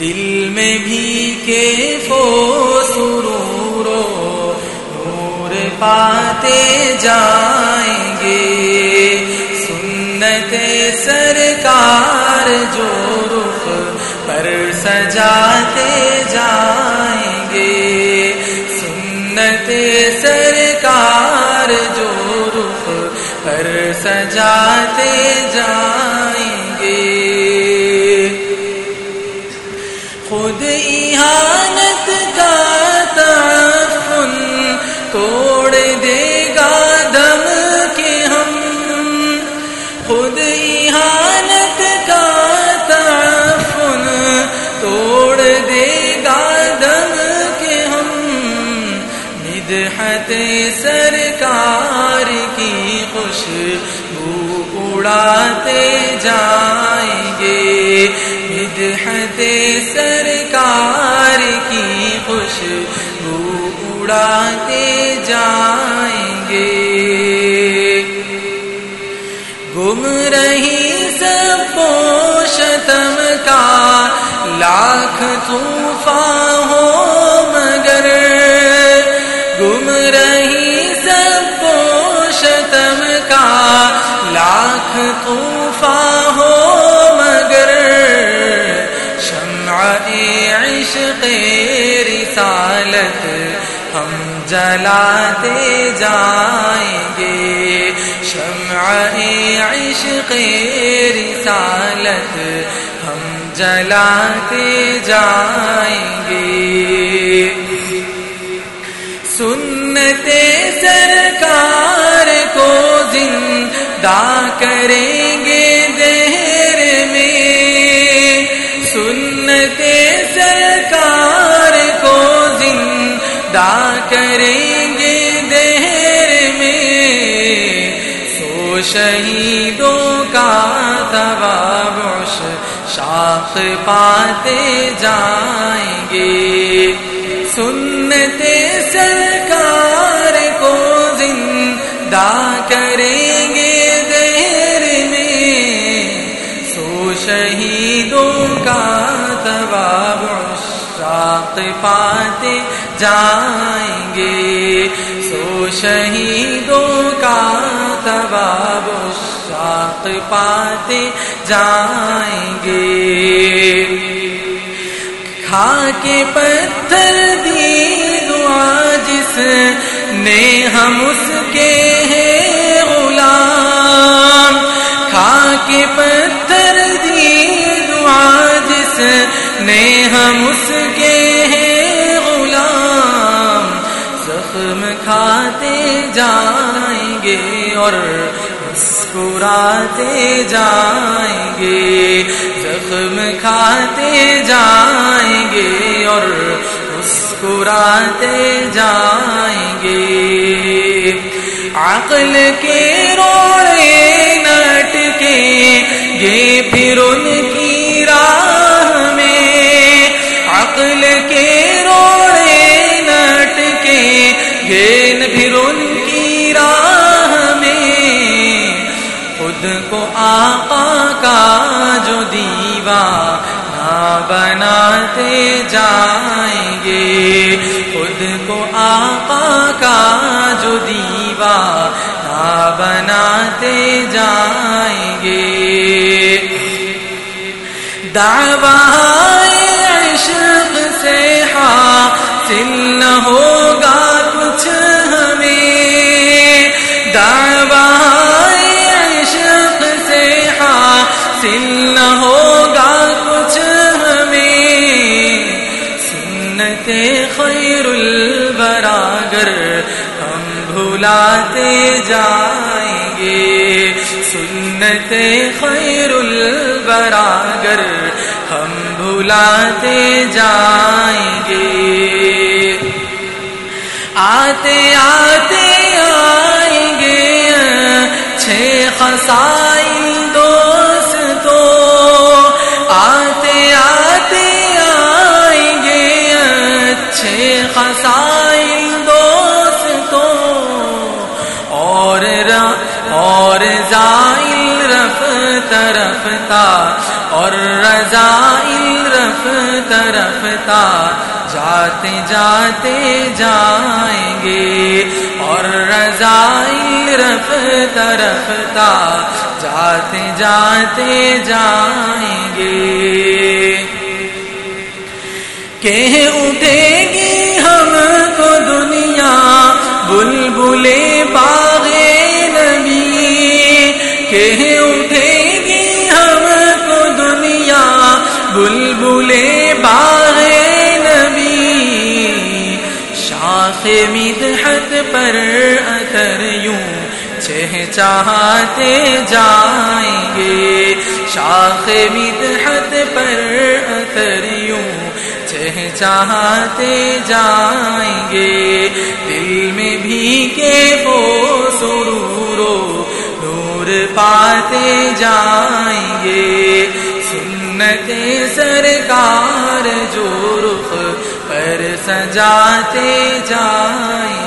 دل میں بھی کے فو سرورو نور پاتے جائیں گے۔ سنت سرکار جو رخ پر سجاتے جائیں گے۔ سنت سرکار جو رخ پر سجاتے جائیں گے۔ توڑ دے گا دم کے ہم۔ ندحت سرکار کی خوش اڑاتے جائیں گے۔ مدحت سرکار کی خوش اڑاتے جائیں گے۔ گم رہی سب پوشتم کا لاکھ طوفان ہو مگر گم رہی سب پوشتم کا لاکھ طوفان ہو مگر شمع عشق رسالت ہم جلاتے جائیں گے شمع عشق رسالت ہم جلاتے جائیں گے۔ سنت سرکار کو زندہ کریں گے دہر میں۔ سنت سرکار کو زندہ کریں گے دہر میں۔ سو شہیدوں کا ثواب شاخ پاتے جائیں گے۔ سنت سرکار کو زندہ کریں گے دیر میں۔ سو شہیدوں کا ثواب شاخ پاتے جائیں گے۔ سو شہیدوں کا ثواب شاخ پاتے جائیں گے۔ کھا کے پتھر دی دعا جس نے ہم اس کے ہیں غلام۔ کھا کے پتھر دی دعا جس نے ہم اس کے ہیں غلام۔ زخم کھاتے جائیں گے اور مسکراتے جائیں گے، زخم کھاتے جائیں گے اور مسکراتے جائیں گے۔ عقل کے روڑے نٹ کے گے، پھر ان خود کو آقا کا جو دیوا بناتے جائیں گے۔ خود کو آقا کا جو دیوا بناتے جائیں گے۔ دعوی عشق سے حاصل بھلاتے جائیں گے۔ سنت خیر البراگر ہم بھلاتے جائیں گے۔ آتے آتے آئیں گے، چھ خسار زائل رفت رفتا اور رضائل رفت رفتا جاتے جاتے جائیں گے اور رضائی رفتا رفتا جاتے جاتے جائیں گے۔ کہ اٹھے گی ہم کو دنیا بلبلے باغ نبی۔ کہ شاخ مدحت پر اتر یوں چہ چاہتے جائیں گے۔ شاخ مدحت پر اتر یوں چہ چاہتے جائیں گے۔ دل میں بھی کے وہ سرورو نور پاتے جائیں سجاتے جائیں۔